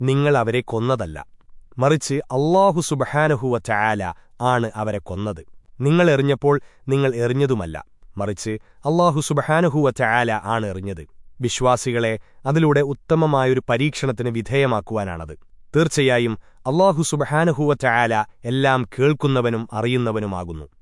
നിങ്ങൾ അവരെ കൊന്നതല്ല. മറിച്ച് അള്ളാഹു സുബഹാനഹുവ ചായാല ആണ് അവരെ കൊന്നത്. നിങ്ങൾ എറിഞ്ഞപ്പോൾ നിങ്ങൾ എറിഞ്ഞതുമല്ല. മറിച്ച് അള്ളാഹു സുബഹാനഹുവ ചായാല ആണ് എറിഞ്ഞത്. വിശ്വാസികളെ അതിലൂടെ ഉത്തമമായൊരു പരീക്ഷണത്തിന് വിധേയമാക്കുവാനാണത്. തീർച്ചയായും അള്ളാഹു സുബഹാനഹുവ ചായാല എല്ലാം കേൾക്കുന്നവനും അറിയുന്നവനുമാകുന്നു.